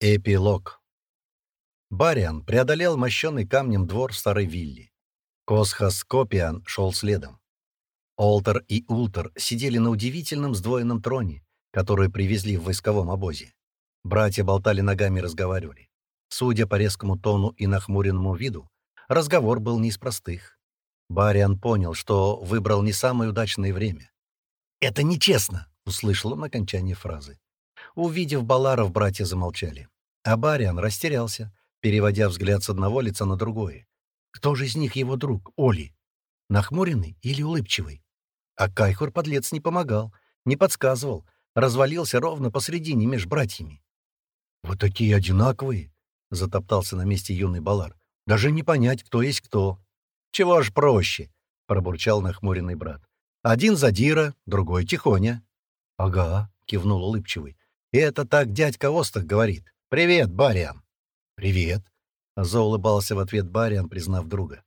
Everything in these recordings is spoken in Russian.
Эпилог. Бариан преодолел мощенный камнем двор старой вилли. Косхас Копиан шел следом. Олтер и Ултер сидели на удивительном сдвоенном троне, который привезли в войсковом обозе. Братья болтали ногами и разговаривали. Судя по резкому тону и нахмуренному виду, разговор был не из простых. Бариан понял, что выбрал не самое удачное время. «Это нечестно!» — услышал он окончание фразы. Увидев Баларов, братья замолчали. А Бариан растерялся, переводя взгляд с одного лица на другое. Кто же из них его друг, Оли? Нахмуренный или улыбчивый? А Кайхур подлец не помогал, не подсказывал, развалился ровно посредине меж братьями. Вот такие одинаковые!» — затоптался на месте юный Балар. «Даже не понять, кто есть кто!» «Чего ж проще!» — пробурчал нахмуренный брат. «Один задира, другой тихоня». «Ага», — кивнул улыбчивый. Это так дядька Остах говорит. «Привет, Бариан!» «Привет!» — заулыбался в ответ Бариан, признав друга.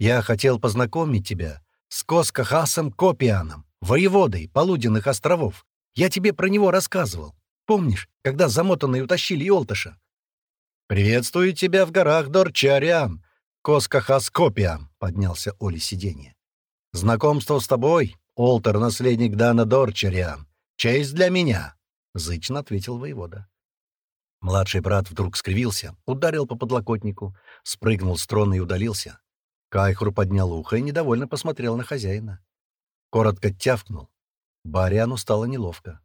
«Я хотел познакомить тебя с Коскахасом Копианом, воеводой Полуденных островов. Я тебе про него рассказывал. Помнишь, когда замотанные утащили Олташа? «Приветствую тебя в горах Дорчариан, Коскахас Копиан!» — поднялся Оли сиденье. «Знакомство с тобой, Олтер, наследник Дана Дорчариан. Честь для меня!» Зычно ответил воевода. Младший брат вдруг скривился, ударил по подлокотнику, спрыгнул с трона и удалился. Кайхур поднял ухо и недовольно посмотрел на хозяина. Коротко тявкнул. Бариану стало неловко.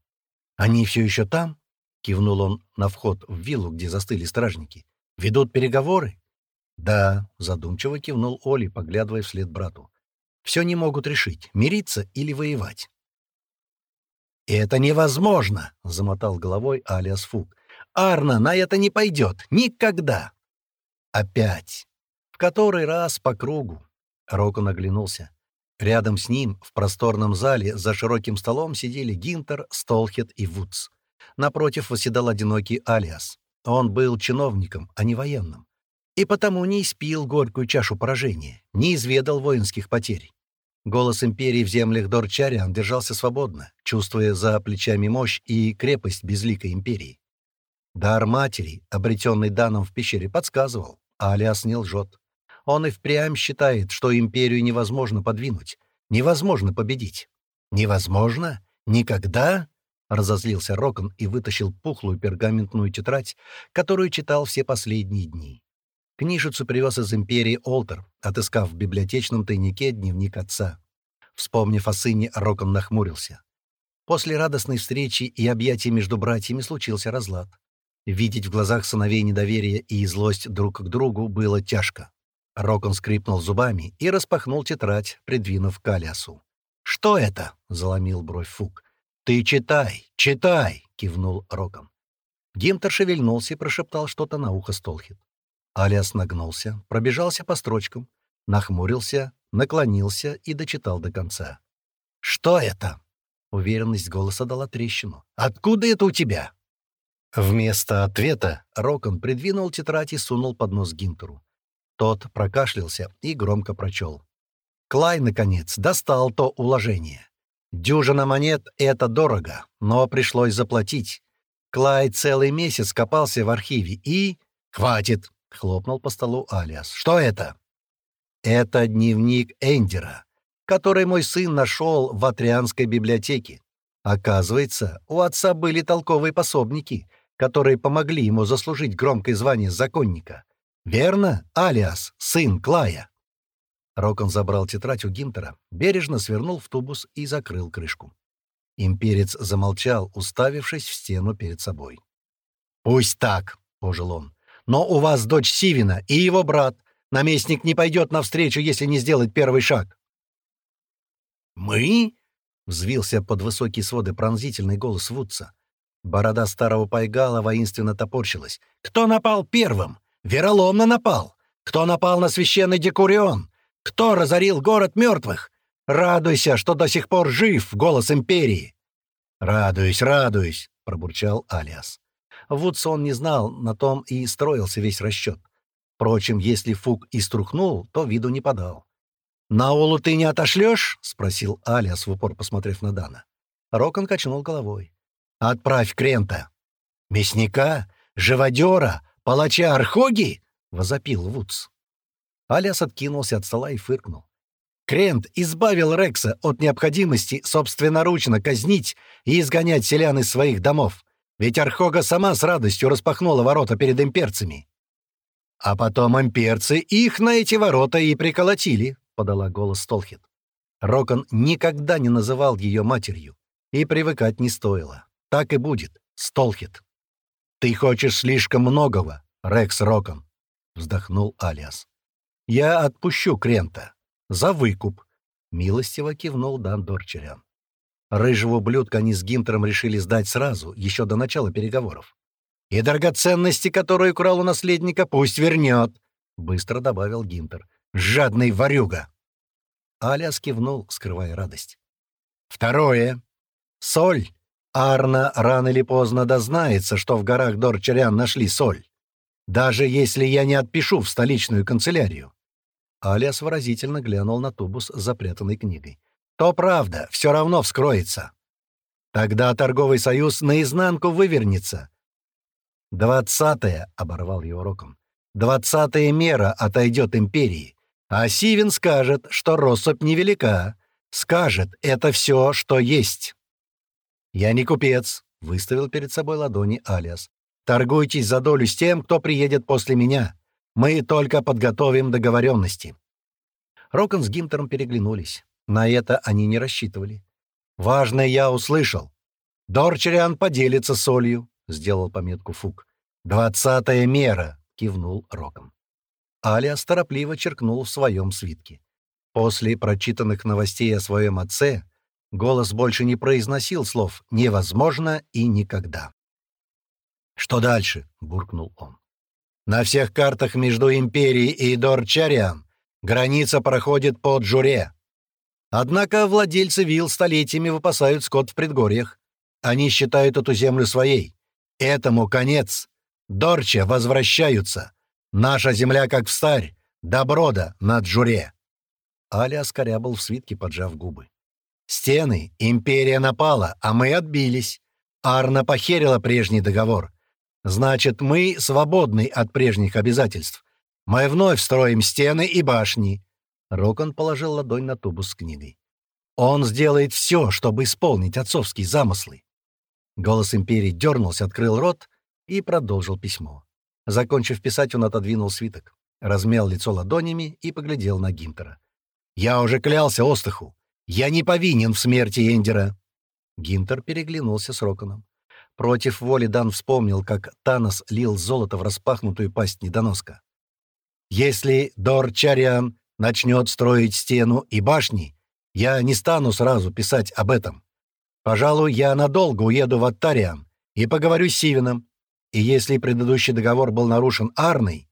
«Они все еще там?» — кивнул он на вход в виллу, где застыли стражники. «Ведут переговоры?» «Да», — задумчиво кивнул Оли, поглядывая вслед брату. «Все не могут решить, мириться или воевать. «Это невозможно!» — замотал головой Алиас Фук. «Арна на это не пойдет! Никогда!» «Опять!» «В который раз по кругу!» Рокон оглянулся. Рядом с ним, в просторном зале, за широким столом сидели Гинтер, Столхет и Вудс. Напротив восседал одинокий Алиас. Он был чиновником, а не военным. И потому не испил горькую чашу поражения, не изведал воинских потерь. Голос империи в землях Дорчариан держался свободно, чувствуя за плечами мощь и крепость безликой империи. Дар матери, обретенный Даном в пещере, подсказывал, а Алиас не лжет. Он и впрямь считает, что империю невозможно подвинуть, невозможно победить. «Невозможно? Никогда?» — разозлился Рокон и вытащил пухлую пергаментную тетрадь, которую читал все последние дни. Книжицу привез из империи Олтер, отыскав в библиотечном тайнике дневник отца. Вспомнив о сыне, Рокон нахмурился. После радостной встречи и объятий между братьями случился разлад. Видеть в глазах сыновей недоверие и злость друг к другу было тяжко. Рокон скрипнул зубами и распахнул тетрадь, придвинув Калиасу. «Что это?» — заломил бровь Фук. «Ты читай, читай!» — кивнул Рокон. Гимтер шевельнулся и прошептал что-то на ухо Столхит. Алиас нагнулся, пробежался по строчкам, нахмурился, наклонился и дочитал до конца. «Что это?» Уверенность голоса дала трещину. «Откуда это у тебя?» Вместо ответа Рокон придвинул тетрадь и сунул под нос Гинтеру. Тот прокашлялся и громко прочел. Клай, наконец, достал то уложение. Дюжина монет — это дорого, но пришлось заплатить. Клай целый месяц копался в архиве и... «Хватит!» Хлопнул по столу Алиас. «Что это?» «Это дневник Эндера, который мой сын нашел в Атрианской библиотеке. Оказывается, у отца были толковые пособники, которые помогли ему заслужить громкое звание законника. Верно, Алиас, сын Клая?» Рокон забрал тетрадь у Гинтера, бережно свернул в тубус и закрыл крышку. Имперец замолчал, уставившись в стену перед собой. «Пусть так», — пожил он. Но у вас дочь Сивина и его брат. Наместник не пойдет навстречу, если не сделать первый шаг». «Мы?» — взвился под высокие своды пронзительный голос Вудса. Борода старого пайгала воинственно топорщилась. «Кто напал первым? Вероломно напал! Кто напал на священный Декурион? Кто разорил город мертвых? Радуйся, что до сих пор жив голос империи!» «Радуюсь, радуюсь!» — пробурчал Алиас он не знал, на том и строился весь расчет. Впрочем, если Фук и струхнул, то виду не подал. «Наулу ты не отошлешь?» — спросил Алиас в упор, посмотрев на Дана. Рокон качнул головой. «Отправь Крента!» «Мясника? Живодера? Палача Архоги?» — возопил Вудс. Алиас откинулся от стола и фыркнул. Крент избавил Рекса от необходимости собственноручно казнить и изгонять селян из своих домов. Ведь Хога сама с радостью распахнула ворота перед имперцами. «А потом имперцы их на эти ворота и приколотили», — подала голос Толхит. Рокон никогда не называл ее матерью, и привыкать не стоило. Так и будет, Столхит. «Ты хочешь слишком многого, Рекс Рокон», — вздохнул Алиас. «Я отпущу Крента. За выкуп», — милостиво кивнул Дан Дорчерян. Рыжего ублюдка они с Гимтером решили сдать сразу, еще до начала переговоров. «И драгоценности, которые украл у наследника, пусть вернет!» — быстро добавил Гимтер. «Жадный ворюга!» Аляс кивнул, скрывая радость. «Второе. Соль. Арна рано или поздно дознается, что в горах Дорчерян нашли соль. Даже если я не отпишу в столичную канцелярию. Алиас выразительно глянул на тубус с запрятанной книгой. то правда, все равно вскроется. Тогда торговый союз наизнанку вывернется. «Двадцатая», — оборвал его роком, — «двадцатая мера отойдет империи, а Сивин скажет, что россыпь невелика, скажет, это все, что есть». «Я не купец», — выставил перед собой ладони Алиас. «Торгуйтесь за долю с тем, кто приедет после меня. Мы только подготовим договоренности». Рокон с Гимтером переглянулись. На это они не рассчитывали. «Важное я услышал. Дорчериан поделится солью», — сделал пометку Фук. «Двадцатая мера», — кивнул Рокон. Алиас торопливо черкнул в своем свитке. После прочитанных новостей о своем отце голос больше не произносил слов «невозможно» и «никогда». «Что дальше?» — буркнул он. На всех картах между Империей и Дорчариан граница проходит под Журе. Однако владельцы вилл столетиями выпасают скот в предгорьях. Они считают эту землю своей. Этому конец. Дорча возвращаются. Наша земля как встарь. Доброда над журе. Аля был в свитке, поджав губы. Стены, империя напала, а мы отбились. Арна похерила прежний договор. Значит, мы свободны от прежних обязательств. Мы вновь строим стены и башни. Рокон положил ладонь на тубус с книгой. «Он сделает все, чтобы исполнить отцовские замыслы!» Голос Империи дернулся, открыл рот и продолжил письмо. Закончив писать, он отодвинул свиток, размял лицо ладонями и поглядел на Гинтера. «Я уже клялся Остаху! Я не повинен в смерти Эндера!» Гинтер переглянулся с Роконом. Против воли Дан вспомнил, как Танос лил золото в распахнутую пасть недоноска. «Если Дор Чариан начнет строить стену и башни, я не стану сразу писать об этом. Пожалуй, я надолго уеду в Аттариан и поговорю с Сивином. И если предыдущий договор был нарушен Арной...»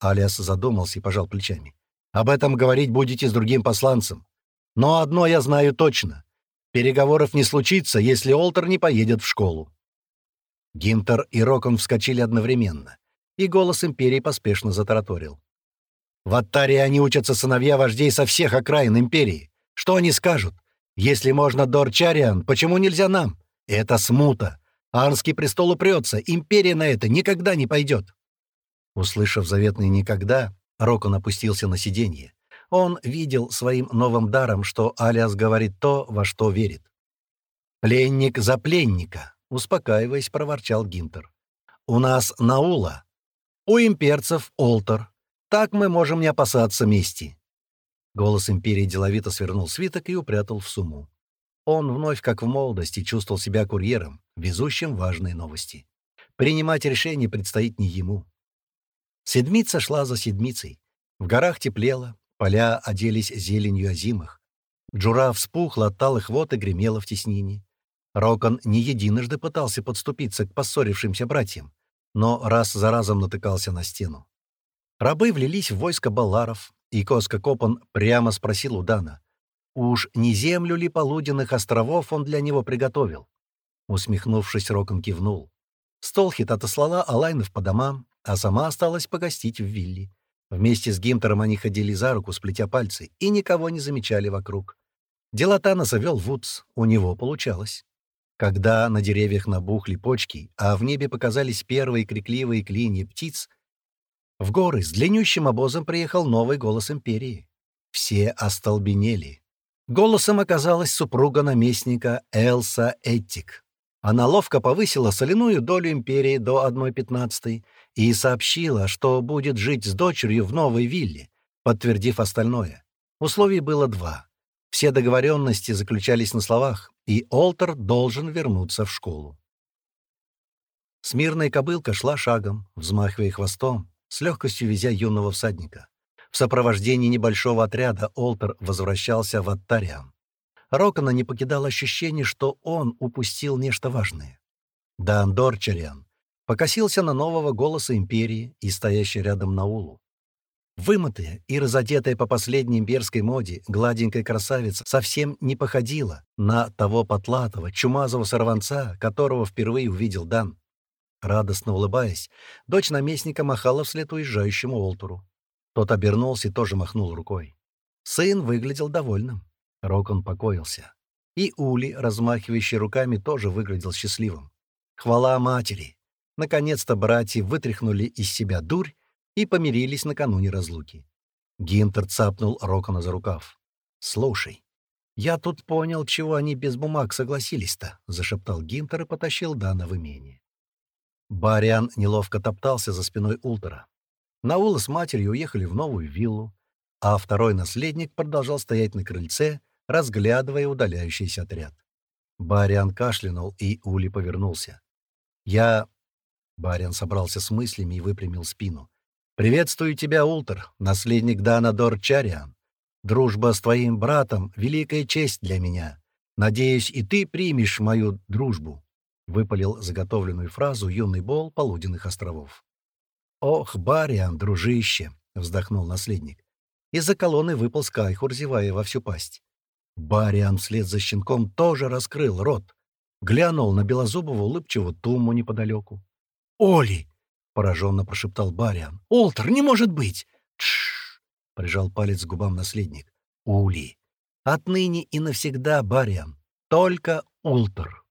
Алиас задумался и пожал плечами. «Об этом говорить будете с другим посланцем. Но одно я знаю точно. Переговоров не случится, если Олтер не поедет в школу». Гинтер и Рокон вскочили одновременно, и голос Империи поспешно затараторил. «В Аттаре они учатся сыновья вождей со всех окраин Империи. Что они скажут? Если можно Дорчариан, почему нельзя нам? Это смута. Арнский престол упрется, Империя на это никогда не пойдет». Услышав заветный «никогда», Рокон опустился на сиденье. Он видел своим новым даром, что Алиас говорит то, во что верит. «Пленник за пленника», успокаиваясь, проворчал Гинтер. «У нас Наула. У имперцев Олтер. Так мы можем не опасаться мести». Голос империи деловито свернул свиток и упрятал в сумму. Он вновь, как в молодости, чувствовал себя курьером, везущим важные новости. Принимать решение предстоит не ему. Седмица шла за седмицей. В горах теплело, поля оделись зеленью озимых. Джура вспухла от талых вод и гремела в теснине. Рокон не единожды пытался подступиться к поссорившимся братьям, но раз за разом натыкался на стену. Рабы влились в войско балларов, и Коска Копан прямо спросил у Дана, уж не землю ли полуденных островов он для него приготовил? Усмехнувшись, Рокон кивнул. Столхит отослала Алайнов по домам, а сама осталась погостить в вилле. Вместе с Гимтером они ходили за руку, сплетя пальцы, и никого не замечали вокруг. Дела Тана завел Вудс, у него получалось. Когда на деревьях набухли почки, а в небе показались В горы с длиннющим обозом приехал новый голос империи. Все остолбенели. Голосом оказалась супруга наместника Элса Эттик. Она ловко повысила соляную долю империи до 1,15 и сообщила, что будет жить с дочерью в новой вилле, подтвердив остальное. Условий было два. Все договоренности заключались на словах, и Олтер должен вернуться в школу. Смирная кобылка шла шагом, взмахивая хвостом, с легкостью везя юного всадника. В сопровождении небольшого отряда Олтер возвращался в Аттариан. Рокона не покидало ощущение, что он упустил нечто важное. Дан Дорчариан покосился на нового голоса Империи и стоящий рядом Наулу. Вымытая и разодетая по последней имперской моде гладенькая красавица совсем не походила на того потлатого, чумазого сорванца, которого впервые увидел Дан радостно улыбаясь. Дочь наместника махала вслед уезжающему Олтуру. Тот обернулся и тоже махнул рукой. Сын выглядел довольным. Рокон покоился. И Ули, размахивающий руками, тоже выглядел счастливым. Хвала матери! Наконец-то братья вытряхнули из себя дурь и помирились накануне разлуки. Гинтер цапнул Рокона за рукав. «Слушай, я тут понял, чего они без бумаг согласились-то», — зашептал Гинтер и потащил Дана в имение. Бариан неловко топтался за спиной Ултера. Наул с матерью уехали в новую виллу, а второй наследник продолжал стоять на крыльце, разглядывая удаляющийся отряд. Бариан кашлянул, и Ули повернулся. «Я...» Бариан собрался с мыслями и выпрямил спину. «Приветствую тебя, Ултер, наследник Данадор Чариан. Дружба с твоим братом — великая честь для меня. Надеюсь, и ты примешь мою дружбу» выпалил заготовленную фразу юный Бол Полуденных островов. «Ох, Бариан, дружище!» — вздохнул наследник. Из-за колонны выполз Кайхур, зевая во всю пасть. Бариан вслед за щенком тоже раскрыл рот. Глянул на белозубого улыбчивого туму неподалеку. «Оли!» — пораженно прошептал Бариан. «Олтер, не может быть!» «Тш!» — прижал палец к губам наследник. «Ули! Отныне и навсегда, Бариан! Только Ултер!»